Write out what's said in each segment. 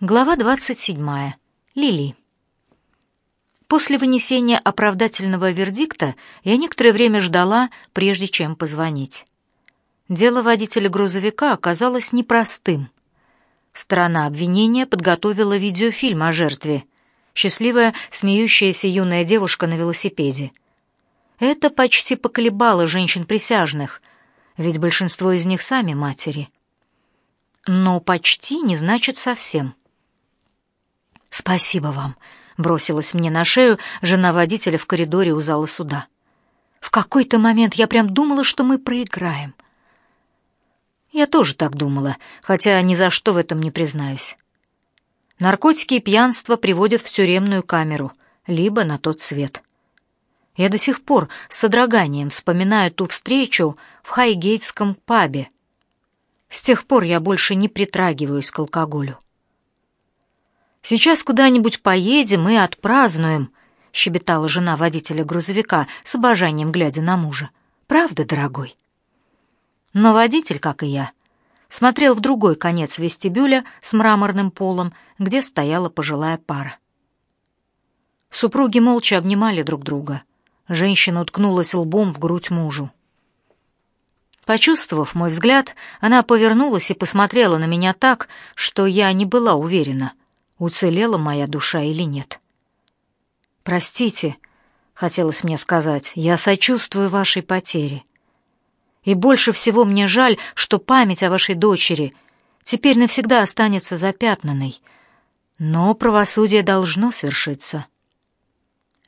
Глава 27. Лили. После вынесения оправдательного вердикта я некоторое время ждала, прежде чем позвонить. Дело водителя грузовика оказалось непростым. Сторона обвинения подготовила видеофильм о жертве. Счастливая, смеющаяся юная девушка на велосипеде. Это почти поколебало женщин-присяжных, ведь большинство из них сами матери. Но почти не значит совсем. «Спасибо вам», — бросилась мне на шею жена водителя в коридоре у зала суда. «В какой-то момент я прям думала, что мы проиграем». Я тоже так думала, хотя ни за что в этом не признаюсь. Наркотики и пьянство приводят в тюремную камеру, либо на тот свет. Я до сих пор с содроганием вспоминаю ту встречу в Хайгейтском пабе. С тех пор я больше не притрагиваюсь к алкоголю. Сейчас куда-нибудь поедем и отпразднуем, щебетала жена водителя грузовика с обожанием глядя на мужа. Правда, дорогой? Но водитель, как и я, смотрел в другой конец вестибюля с мраморным полом, где стояла пожилая пара. Супруги молча обнимали друг друга. Женщина уткнулась лбом в грудь мужу. Почувствовав мой взгляд, она повернулась и посмотрела на меня так, что я не была уверена, уцелела моя душа или нет. «Простите», — хотелось мне сказать, — «я сочувствую вашей потере. И больше всего мне жаль, что память о вашей дочери теперь навсегда останется запятнанной. Но правосудие должно свершиться».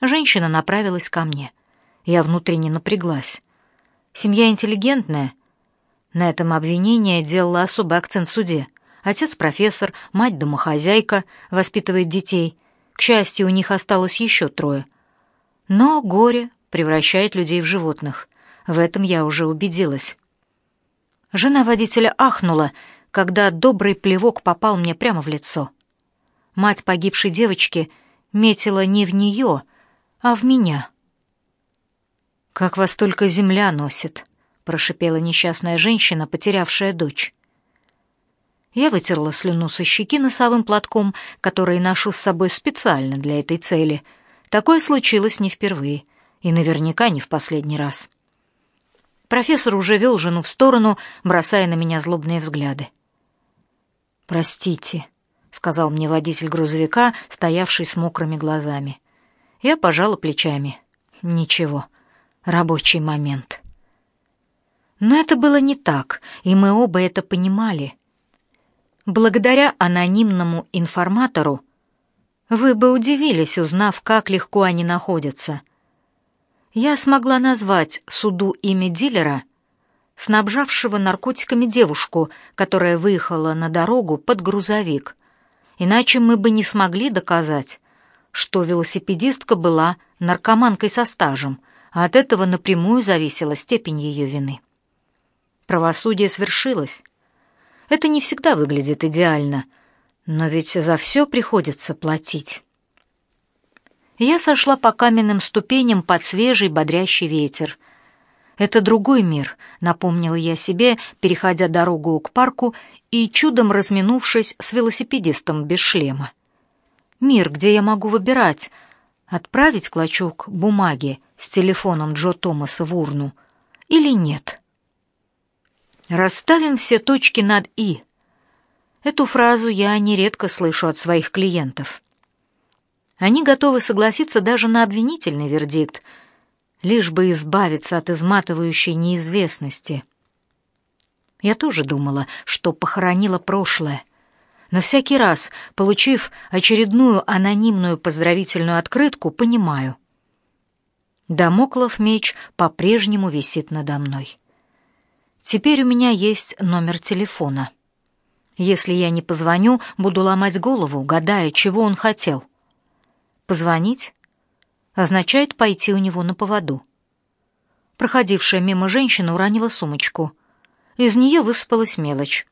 Женщина направилась ко мне. Я внутренне напряглась. Семья интеллигентная. На этом обвинение делало особый акцент в суде — Отец профессор, мать домохозяйка, воспитывает детей. К счастью, у них осталось еще трое. Но горе превращает людей в животных. В этом я уже убедилась. Жена водителя ахнула, когда добрый плевок попал мне прямо в лицо. Мать погибшей девочки метила не в нее, а в меня. «Как вас только земля носит», — прошипела несчастная женщина, потерявшая дочь. Я вытерла слюну со щеки носовым платком, который ношу с собой специально для этой цели. Такое случилось не впервые и наверняка не в последний раз. Профессор уже вел жену в сторону, бросая на меня злобные взгляды. «Простите», — сказал мне водитель грузовика, стоявший с мокрыми глазами. Я пожала плечами. «Ничего, рабочий момент». Но это было не так, и мы оба это понимали — Благодаря анонимному информатору вы бы удивились, узнав, как легко они находятся. Я смогла назвать суду имя дилера, снабжавшего наркотиками девушку, которая выехала на дорогу под грузовик. Иначе мы бы не смогли доказать, что велосипедистка была наркоманкой со стажем, а от этого напрямую зависела степень ее вины. Правосудие свершилось. Это не всегда выглядит идеально, но ведь за все приходится платить. Я сошла по каменным ступеням под свежий бодрящий ветер. Это другой мир, напомнила я себе, переходя дорогу к парку и чудом разминувшись с велосипедистом без шлема. Мир, где я могу выбирать, отправить клочок бумаги с телефоном Джо Томаса в урну или нет. Расставим все точки над «и». Эту фразу я нередко слышу от своих клиентов. Они готовы согласиться даже на обвинительный вердикт, лишь бы избавиться от изматывающей неизвестности. Я тоже думала, что похоронила прошлое. Но всякий раз, получив очередную анонимную поздравительную открытку, понимаю. Дамоклов меч по-прежнему висит надо мной. Теперь у меня есть номер телефона. Если я не позвоню, буду ломать голову, гадая, чего он хотел. Позвонить означает пойти у него на поводу. Проходившая мимо женщина уронила сумочку. Из нее высыпалась мелочь.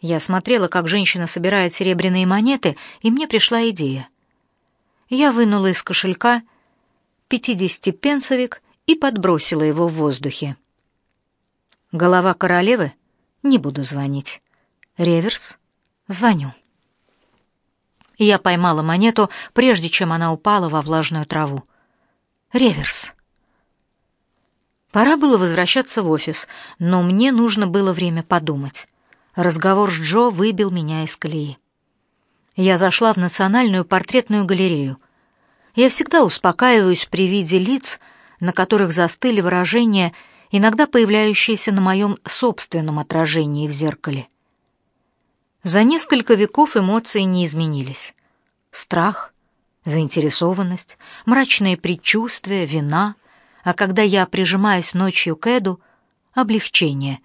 Я смотрела, как женщина собирает серебряные монеты, и мне пришла идея. Я вынула из кошелька пятидесятипенсовик и подбросила его в воздухе. Голова королевы? Не буду звонить. Реверс? Звоню. Я поймала монету, прежде чем она упала во влажную траву. Реверс. Пора было возвращаться в офис, но мне нужно было время подумать. Разговор с Джо выбил меня из колеи. Я зашла в Национальную портретную галерею. Я всегда успокаиваюсь при виде лиц, на которых застыли выражения, иногда появляющиеся на моем собственном отражении в зеркале. За несколько веков эмоции не изменились. Страх, заинтересованность, мрачные предчувствия, вина, а когда я прижимаюсь ночью к Эду, облегчение.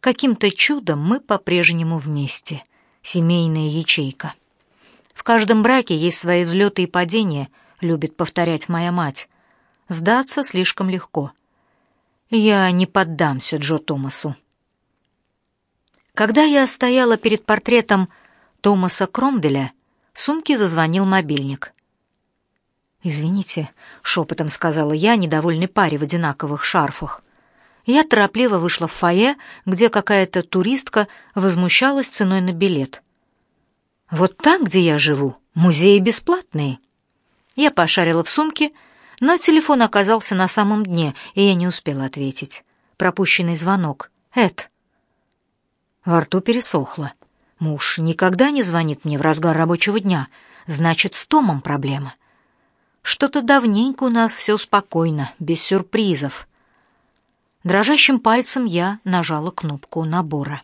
Каким-то чудом мы по-прежнему вместе — семейная ячейка. В каждом браке есть свои взлеты и падения, любит повторять моя мать. Сдаться слишком легко. Я не поддамся Джо Томасу. Когда я стояла перед портретом Томаса Кромвеля, в сумке зазвонил мобильник. «Извините», — шепотом сказала я, недовольной паре в одинаковых шарфах. Я торопливо вышла в фойе, где какая-то туристка возмущалась ценой на билет. «Вот там, где я живу, музеи бесплатные». Я пошарила в сумке, но телефон оказался на самом дне, и я не успела ответить. Пропущенный звонок. Эд. Во рту пересохло. Муж никогда не звонит мне в разгар рабочего дня. Значит, с Томом проблема. Что-то давненько у нас все спокойно, без сюрпризов. Дрожащим пальцем я нажала кнопку набора.